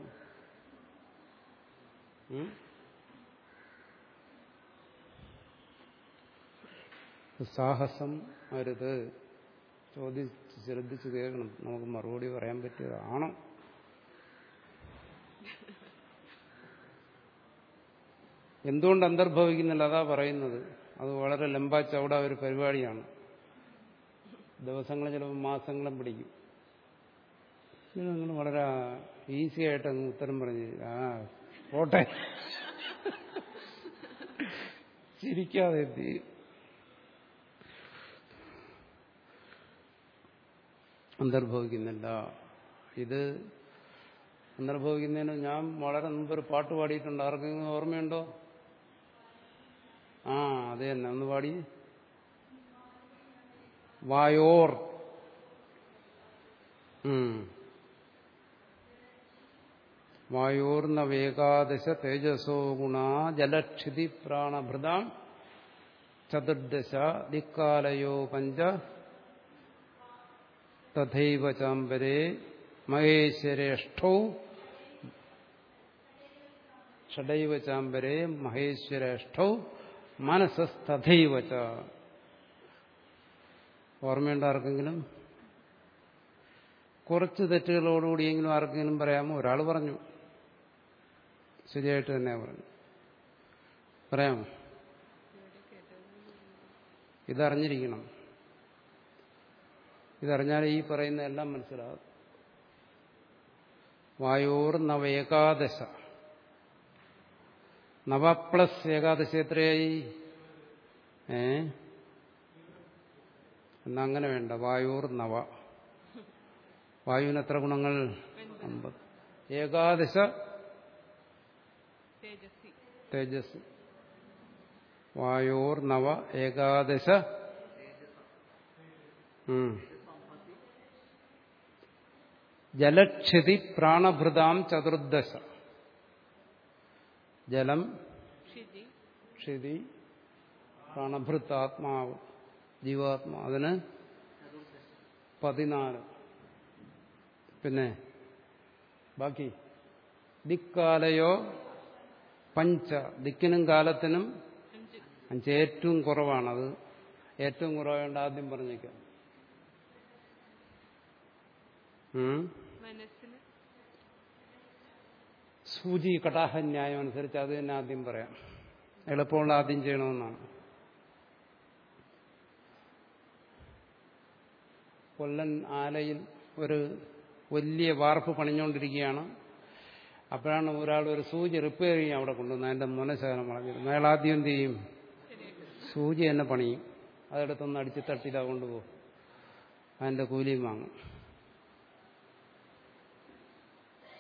സാഹസം അരുത് ചോദിച്ച് ശ്രദ്ധിച്ച് കേൾക്കണം നമുക്ക് മറുപടി പറയാൻ പറ്റിയതാണോ? എന്തുകൊണ്ട് അന്തർഭവിക്കുന്നില്ല? അതാ പറയുന്നത്. അത് വളരെ ലംബാ ചവിട ഒരു പരിപാടിയാണ്. ദിവസങ്ങൾ ചിലപ്പോൾ മാസങ്ങളും പിടിക്കും. നിങ്ങൾ വളരെ ഈസി ആയിട്ട് അങ്ങ് ഉത്തരം പറഞ്ഞു ആ പോട്ടെ. ചിരിക്കാതെ എത്തി അന്തർഭവിക്കുന്നില്ല. ഇത് അന്തർഭവിക്കുന്നതിന് ഞാൻ വളരെ മുമ്പ് ഒരു പാട്ട് പാടിയിട്ടുണ്ട്. ആർക്കെങ്കിലും ഓർമ്മയുണ്ടോ? ആ അത് തന്നെ ഒന്ന് പാടി വായോർ. വായോർന്ന വേകാദശ തേജസോ ഗുണ ജലക്ഷിതി പ്രാണഭൃതാം ചതുർദശ ദിക്കാലയോ പഞ്ച തഥൈവ ചാമ്പരേ മഹേശ്വരേഷ്ഠോ ഷഡൈവ ചാമ്പരേ മഹേശ്വരേഷ്ഠൗ മനസ്സസ്തഥൈവ ഓർമ്മയുണ്ട് ആർക്കെങ്കിലും? കുറച്ച് തെറ്റുകളോടുകൂടിയെങ്കിലും ആർക്കെങ്കിലും പറയാമോ? ഒരാൾ പറഞ്ഞു. ശരിയായിട്ട് തന്നെ പറഞ്ഞു. പറയാമോ? ഇതറിഞ്ഞിരിക്കണം. ഇതറിഞ്ഞാൽ ഈ പറയുന്ന എല്ലാം മനസ്സിലാകും. വായോർ നവ ഏകാദശ. നവ പ്ലസ് ഏകാദശി എത്രയായി ഏ? എന്നാ അങ്ങനെ വേണ്ട. വായൂർ നവ. വായുവിന് എത്ര ഗുണങ്ങൾ? അമ്പത്. ഏകാദശ തേജസ് വായോർ നവ ഏകാദശ ജലക്ഷതി ജലക്ഷിതി പ്രാണഭൃതാം ചതുർദശ. ജലം ക്ഷിതി. ക്ഷിതി പ്രാണഭൃത്താത്മാവ് ജീവാത്മാ അതിന് പതിനാല്. പിന്നെ ബാക്കി. ദിക്കാലയോ പഞ്ച. ദിക്കിനും കാലത്തിനും അഞ്ച് അഞ്ച് ഏറ്റവും കുറവാണത്. ഏറ്റവും കുറവായതുകൊണ്ട് ആദ്യം പറഞ്ഞേക്കാം ഉം. മനസ്സിന് സൂചി കടാഹ ന്യായം അനുസരിച്ച് അത് തന്നെ ആദ്യം പറയാം. എളുപ്പമുള്ള ആദ്യം ചെയ്യണമെന്നാണ്. കൊല്ലൻ ആലയിൽ ഒരു വലിയ വാർപ്പ് പണിഞ്ഞുകൊണ്ടിരിക്കുകയാണ്. അപ്പോഴാണ് ഒരാൾ ഒരു സൂചി റിപ്പയർ ചെയ്യാൻ അവിടെ കൊണ്ടുവന്ന് അതിന്റെ മുനശകനം വളഞ്ഞിരുന്നു. അയാൾ ആദ്യം എന്ത് ചെയ്യും? സൂചി തന്നെ പണിയും. അതെടുത്തൊന്ന് അടിച്ച് തട്ടിയിലാ കൊണ്ടുപോകും. അതിന്റെ കൂലിയും വാങ്ങും.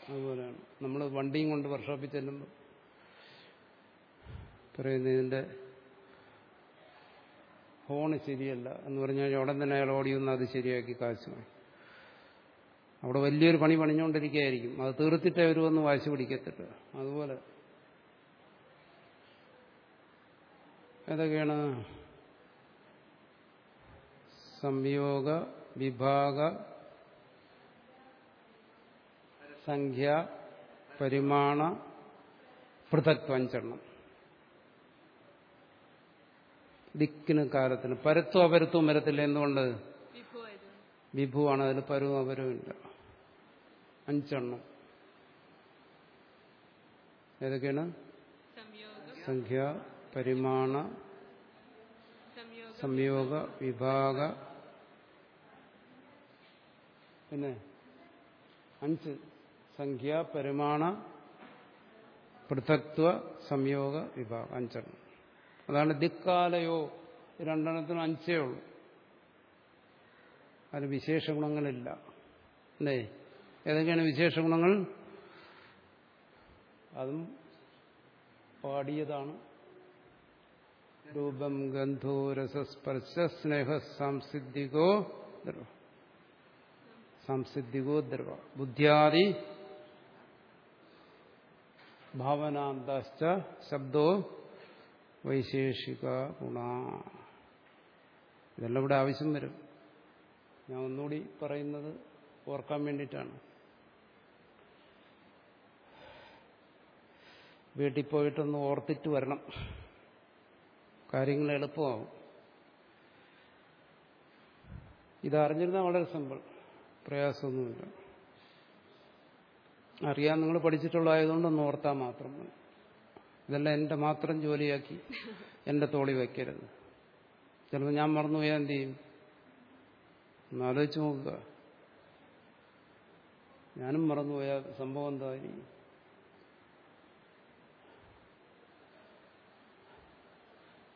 അതുപോലെയാണ്. നമ്മൾ വണ്ടിയും കൊണ്ട് വർക്ക്ഷോപ്പിൽ ചെല്ലുമ്പോൾ പറയുന്നത് ഇതിന്റെ ഫോണ് ശരിയല്ല എന്ന് പറഞ്ഞാൽ ഉടൻ തന്നെ അയാൾ ഓടി വന്ന് അത് ശരിയാക്കി കാശ് വാങ്ങി അവിടെ വലിയൊരു പണി പണിഞ്ഞുകൊണ്ടിരിക്കുകയായിരിക്കും. അത് തീർത്തിട്ട് അവർ വന്ന് വാശി പിടിക്കത്തിട്ട് അതുപോലെ ഏതൊക്കെയാണ്? സംയോഗ വിഭാഗ സംഖ്യ പരിമാണ പൃഥക് അഞ്ചെണ്ണം ദിക്കിന് കാലത്തിന്. പരത്വം അപരത്വം വരത്തില്ല എന്തുകൊണ്ട്? വിഭുവാണ് അതിൽ പരവും അപരവും ഇല്ല. അഞ്ചെണ്ണം. ഏതൊക്കെയാണ്? സംഖ്യ പരിമാണ സംയോഗ വിഭാഗ. പിന്നെ അഞ്ച്. സംഖ്യ പരിമാണ പൃഥക്ത്വ സംയോഗ വിഭാഗം അഞ്ചെണ്ണം. അതാണ് ദിക്കാലയോ രണ്ടെണ്ണത്തിനും അഞ്ചേ ഉള്ളൂ. അതിന് വിശേഷ ഗുണങ്ങളില്ല. അല്ലേ? ഏതൊക്കെയാണ് വിശേഷ ഗുണങ്ങൾ? അതും പാടിയതാണ്. രൂപം ഗന്ധോ രസസ്പർശ സ്നേഹ സാംസിദ്ധികോ ദ്രവ. സാംസിദ്ധികോ ദ്രവ. ബുദ്ധ്യാദി ഭാവനാന്താശ്ച ശബ്ദോ വൈശേഷിക ഗുണ ഇതെല്ലാം ഇവിടെ ആവശ്യം വരും. ഞാൻ ഒന്നുകൂടി പറയുന്നത് ഓർക്കാൻ വേണ്ടിയിട്ടാണ്. വീട്ടിൽ പോയിട്ടൊന്ന് ഓർത്തിട്ട് വരണം. കാര്യങ്ങൾ എളുപ്പമാവും. ഇതറിഞ്ഞിരുന്നാൽ വളരെ സിമ്പിൾ. പ്രയാസമൊന്നുമില്ല. അറിയാൻ നിങ്ങൾ പഠിച്ചിട്ടുള്ളതായതുകൊണ്ട് ഒന്ന് ഓർത്താൽ മാത്രം മതി. ഇതെല്ലാം എന്റെ മാത്രം ജോലിയാക്കി എന്റെ തോളി വയ്ക്കരുത് ചിലപ്പോൾ ഞാൻ മറന്നുപോയാൽ എന്ത് ചെയ്യും? ഒന്ന് ആലോചിച്ച് നോക്കുക. ഞാനും മറന്നുപോയ സംഭവം എന്തായിരിക്കും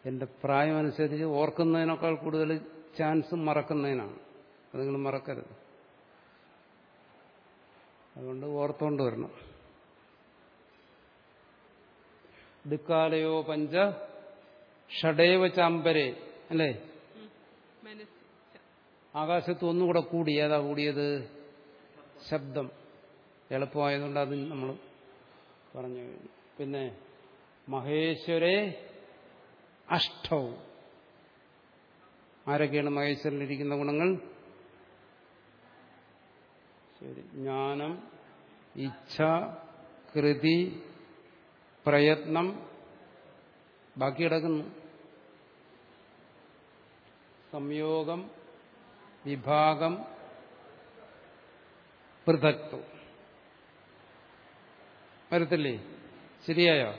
എന്റെ പ്രായമനുസരിച്ച് ഓർക്കുന്നതിനേക്കാൾ കൂടുതൽ ചാൻസും മറക്കുന്നതിനാണ്. അത് നിങ്ങൾ മറക്കരുത്. അതുകൊണ്ട് ഓർത്തോണ്ട് വരണം. ദിക്കാലയോ പഞ്ച ഷഡേവ ചാമ്പരെ അല്ലേ? ആകാശത്ത് ഒന്നുകൂടെ കൂടി ഏതാ കൂടിയത്? ശബ്ദം. എളുപ്പമായതുകൊണ്ട് അത് നമ്മൾ പറഞ്ഞു പിന്നെ മഹേശ്വരെ അഷ്ടവും ആരൊക്കെയാണ് മഹേശ്വരനിലിരിക്കുന്ന ഗുണങ്ങൾ? ശരി. ജ്ഞാനം ഇച്ഛ കൃതി പ്രയത്നം ബാക്കി കിടക്കുന്നു. സംയോഗം വിഭാഗം പൃഥക്ത്വം വരത്തില്ലേ? ശരിയായോ?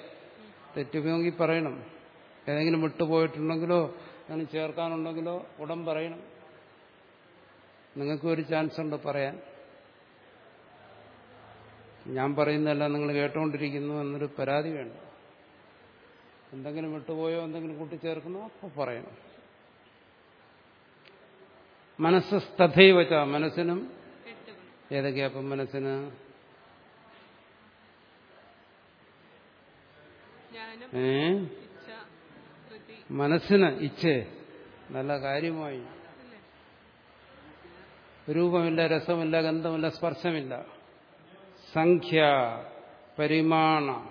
തെറ്റുപയോഗി പറയണം. ഏതെങ്കിലും വിട്ടുപോയിട്ടുണ്ടെങ്കിലോ അങ്ങനെ ചേർക്കാനുണ്ടെങ്കിലോ ഉടൻ പറയണം. നിങ്ങൾക്കും ഒരു ചാൻസ് ഉണ്ട് പറയാൻ. ഞാൻ പറയുന്നതല്ല നിങ്ങൾ കേട്ടുകൊണ്ടിരിക്കുന്നു എന്നൊരു പരാതി വേണ്ട. എന്തെങ്കിലും വിട്ടുപോയോ എന്തെങ്കിലും കൂട്ടിച്ചേർക്കുന്നോ അപ്പോൾ പറയണം. മനസ്സ് സ്ഥൈവച്ച മനസ്സിനും ഏതൊക്കെയാ അപ്പം മനസ്സിന്? ഏ? മനസ്സിന് ഇച്ഛേ. നല്ല കാര്യമായി. രൂപമില്ല രസമില്ല ഗന്ധമില്ല സ്പർശമില്ല. സംഖ്യ പരിമാണ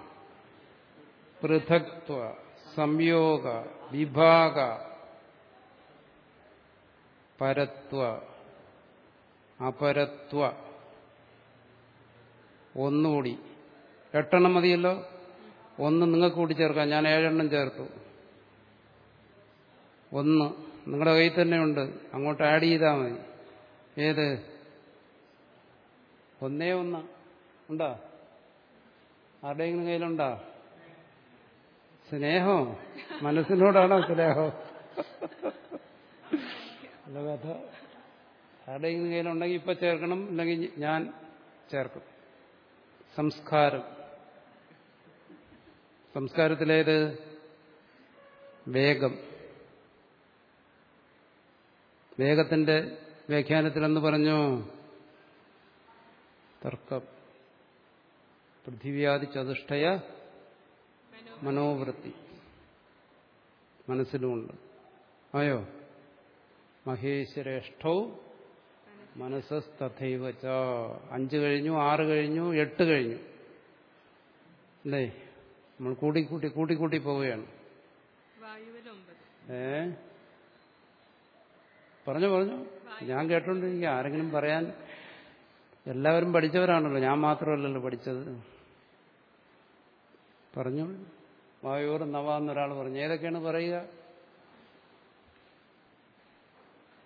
പൃഥക്ത്വ സംയോഗ വിഭാഗ പരത്വ അപരത്വ. ഒന്നുകൂടി. എട്ടെണ്ണം മതിയല്ലോ? ഒന്ന് നിങ്ങൾക്ക് കൂടി ചേർക്കാം ഞാൻ ഏഴെണ്ണം ചേർത്തു. ഒന്ന് നിങ്ങളുടെ കയ്യിൽ തന്നെയുണ്ട് അങ്ങോട്ട് ആഡ് ചെയ്താൽ മതി. ഏത്? ഒന്നേ ഒന്ന്. ഉണ്ടോ? ആരുടെയെങ്കിലും കയ്യിലുണ്ടോ? സ്നേഹോ? മനസ്സിനോടാണോ സ്നേഹോ? അല്ല കഥ ആരുടെയെങ്കിലും കയ്യിലുണ്ടെങ്കിൽ ഇപ്പൊ ചേർക്കണം അല്ലെങ്കിൽ ഞാൻ ചേർക്കും. സംസ്കാരം. സംസ്കാരത്തിലേത്? വേഗം. വേഗത്തിന്റെ വ്യാഖ്യാനത്തിലെന്ന് പറഞ്ഞു? തർക്കം. പൃഥിവ്യാദി ചതുഷ്ടയ മനോ മനോവൃത്തി. മനസ്സിലുമുണ്ട്. ആയോ? മഹേശ്വരേഷ്ഠൗ മനസ്സസ്തഥൈവ ച. അഞ്ച് കഴിഞ്ഞു ആറ് കഴിഞ്ഞു എട്ട് കഴിഞ്ഞു. അല്ലേ? നമ്മൾ കൂടി കൂട്ടി കൂട്ടി കൂട്ടി പോവുകയാണ്. ഏ? പറഞ്ഞു പറഞ്ഞു. ഞാൻ കേട്ടോണ്ടിരിക്കുക ആരെങ്കിലും പറയാൻ. എല്ലാവരും പഠിച്ചവരാണല്ലോ. ഞാൻ മാത്രമല്ലല്ലോ പഠിച്ചത്. പറഞ്ഞു. വായൂർ നവ എന്നൊരാൾ പറഞ്ഞു ഏതൊക്കെയാണ് പറയുക?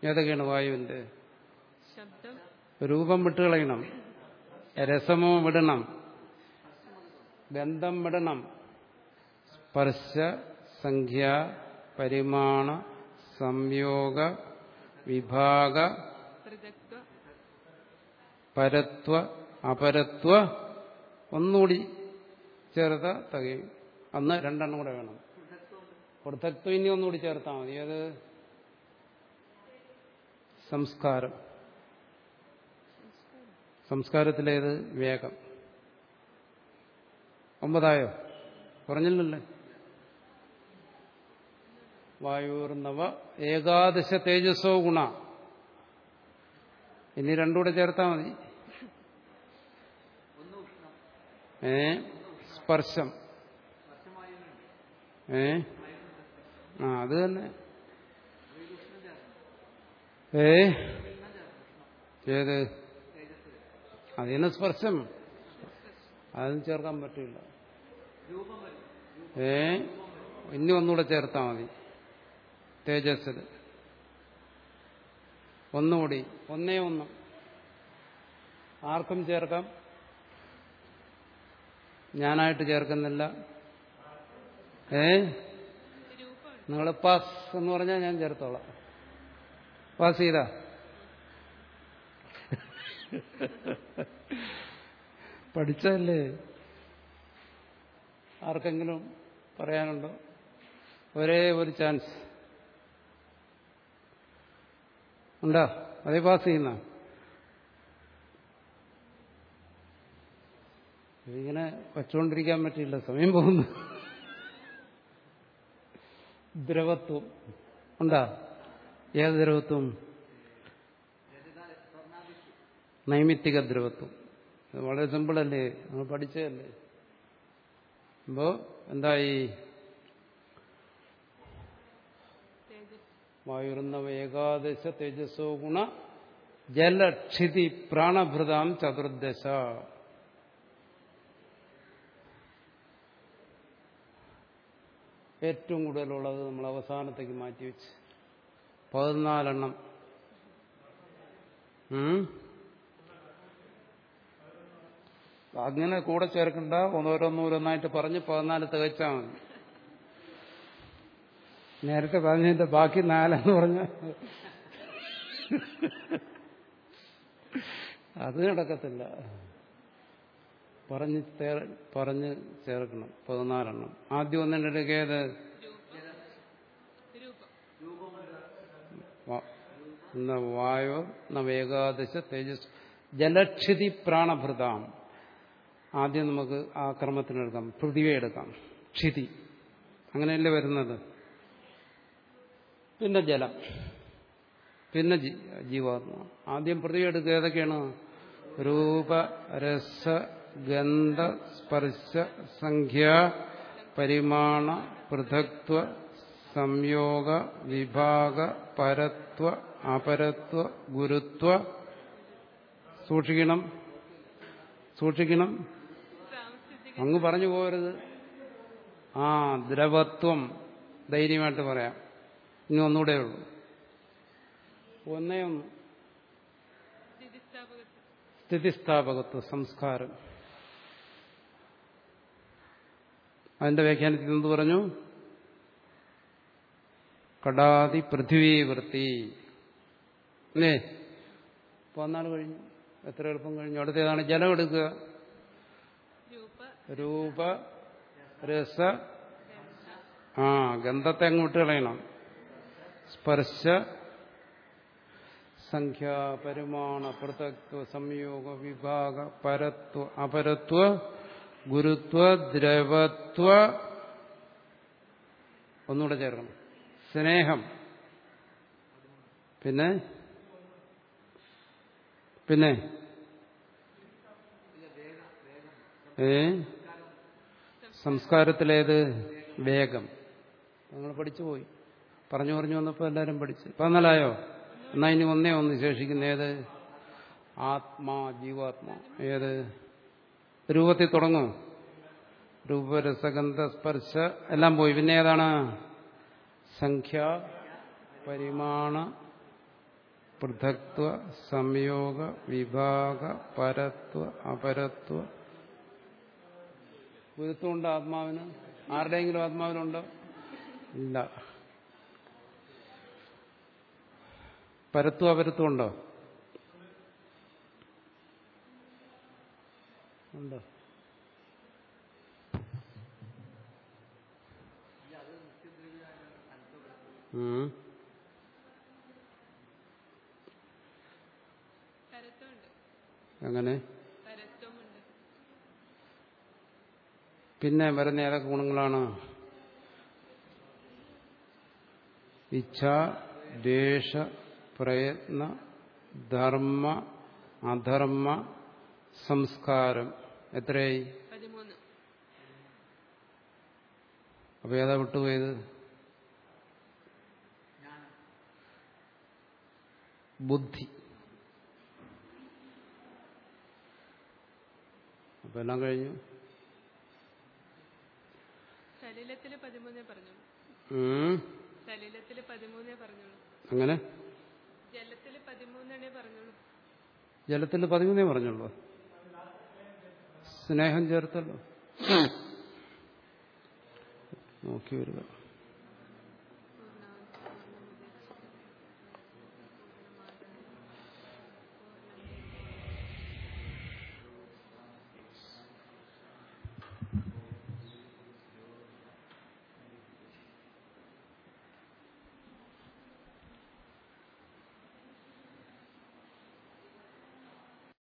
ഏതൊക്കെയാണ് വായുവിന്റെ? രൂപം വിട്ടുകളയണം രസമോ വിടണം ബന്ധം വിടണം സ്പർശ സംഖ്യ പരിമാണ സംയോഗ വിഭാഗ പരത്വ അപരത്വ ഒന്നുകൂടി ചേർത്ത തകയും. അന്ന് രണ്ടെണ്ണം കൂടെ വേണം. പൃഥക്ത്വം ഇനി ഒന്നുകൂടി ചേർത്താൽ മതി. അത് സംസ്കാരം. സംസ്കാരത്തിലേത്? വേഗം ഒമ്പതായോ? കുറഞ്ഞില്ലല്ലേ? വായുർന്നവ ഏകാദശ തേജസ്സോ ഗുണ. ഇനി രണ്ടുകൂടെ ചേർത്താൽ മതി. ഏ? സ്പർശം. ഏ? ആ അത് തന്നെ. ഏ? ഏത്? അതിന് സ്പർശം. അതും ചേർക്കാൻ പറ്റില്ല. ഏ? ഇനി ഒന്നുകൂടെ ചേർത്താൽ മതി. തേജസ്സിൽ ഒന്നുകൂടി. ഒന്നേ ഒന്ന്. ആർക്കും ചേർക്കാം. ഞാനായിട്ട് ചേർക്കുന്നില്ല. ഏ? നിങ്ങൾ പാസ് എന്ന് പറഞ്ഞാൽ ഞാൻ ചേർത്തോളാം. പാസ് ചെയ്താ? പഠിച്ചല്ലേ ആർക്കെങ്കിലും പറയാനുണ്ടോ? ഒരേ ഒരു ചാൻസ്. ഉണ്ടോ? അതേ പാസ് ചെയ്യുന്ന? ഇതിങ്ങനെ വച്ചുകൊണ്ടിരിക്കാൻ പറ്റില്ല. സമയം പോകുന്നു. ദ്രവത്വം. ഉണ്ടാ ഏത് ദ്രവത്വം? നൈമിത്തിക ദ്രവത്വം. ഇത് വളരെ സിമ്പിളല്ലേ? നമ്മൾ പഠിച്ചതല്ലേ? അപ്പോ എന്തായി? തേജസ് വായുർന്ന ഏകാദശ തേജസ്സോ ഗുണ ജലക്ഷിതി പ്രാണഭൃതാം ചതുർദശ. ഏറ്റവും കൂടുതലുള്ളത് നമ്മൾ അവസാനത്തേക്ക് മാറ്റിവെച്ച് പതിനാലെണ്ണം? അങ്ങനെ കൂടെ ചേർക്കണ്ട. ഓരോന്നോരോന്നായിട്ട് പറഞ്ഞ് പതിനാല് തികച്ചാൽ മതി. നേരത്തെ പറഞ്ഞതിന്റെ ബാക്കി നാലെന്ന് പറഞ്ഞ അത് നടക്കത്തില്ല. പറഞ്ഞ് ചേർക്കണം. പതിനാലെണ്ണം. ആദ്യം ഒന്നിന്റെ ഏത്? വായോ നവേകാദശ തേജസ്. ജലക്ഷിതി പ്രാണഭൃതാം. ആദ്യം നമുക്ക് ആ ക്രമത്തിനെടുക്കാം പൃഥിവി എടുക്കാം. ക്ഷിതി. അങ്ങനെയല്ലേ വരുന്നത്? പിന്നെ ജലം. പിന്നെ ജീവാത്മ. ആദ്യം പൃഥ്വി എടുക്കുക ഏതൊക്കെയാണ്? രൂപ രസ ഗന്ധ സ്പർശ സംഖ്യ പരിമാണ പൃഥക്ത്വ സംയോഗ വിഭാഗ പരത്വ അപരത്വ ഗുരുത്വ സൂക്ഷിക്കണം. സൂക്ഷിക്കണം. അങ്ങ് പറഞ്ഞു പോകരുത്. ആ ദ്രവത്വം. ധൈര്യമായിട്ട് പറയാം. ഇനി ഒന്നുകൂടെ ഉള്ളൂ. ഒന്നേ ഒന്ന്. സ്ഥിതിസ്ഥാപകത്വ. സംസ്കാരം. അതിന്റെ വ്യാഖ്യാനത്തിൽ എന്ത് പറഞ്ഞു? കടാതി പൃഥ്വീ വൃത്തി. അല്ലേ? പതിനാൾ കഴിഞ്ഞു. എത്ര എളുപ്പം കഴിഞ്ഞു. അടുത്തേതാണ് ജലം എടുക്കുക. രൂപ രസ ആ ഗന്ധത്തെ അങ്ങോട്ട് കളയണം. സ്പർശ സംഖ്യ പരിമാണ പൃഥക്വ സംയോഗ വിഭാഗ പരത്വ അപരത്വ ഗുരുത്വ ദ്രവത്വ ഒന്നുകൂടെ ചേർക്കണം. സ്നേഹം. പിന്നെ? പിന്നെ? ഏ? സംസ്കാരത്തിലേത്? വേഗം. നിങ്ങൾ പഠിച്ചു പോയി. പറഞ്ഞു പറഞ്ഞു വന്നപ്പോൾ എല്ലാവരും പഠിച്ച്. പതിനാലായോ? എന്നാ ഇനി ഒന്നേ ഒന്ന് ശേഷിക്കുന്ന ഏത്? ആത്മാ ജീവാത്മാ. ഏത്? രൂപത്തിൽ തുടങ്ങും. രൂപരസഗന്ധ സ്പർശ എല്ലാം പോയി. പിന്നെ ഏതാണ്? സംഖ്യ പരിമാണ പൃഥക്ത്വ സംയോഗ വിഭാഗ പരത്വ അപരത്വ. ഗുരുത്വമുണ്ട് ആത്മാവിന്? ആരുടെയെങ്കിലും ആത്മാവിനുണ്ടോ? ഇല്ല. പരത്വ അപരത്വം ഉണ്ടോ? ഉണ്ടോ? അങ്ങനെ പിന്നെ വരുന്ന ഏതൊക്കെ ഗുണങ്ങളാണ്? ഇച്ഛ ദ്വേഷ പ്രയത്ന ധർമ്മ അധർമ്മ സംസ്കാരം. എത്രയായി? അപ്പൊ ഏതാ വിട്ടുപോയത്? ബുദ്ധി. അപ്പൊ എല്ലാം കഴിഞ്ഞു? അങ്ങനെ? ജലത്തിൽ പതിമൂന്നേ പറഞ്ഞുള്ളൂ. സ്നേഹം ചേർത്തല്ലോ. നോക്കി വരിക.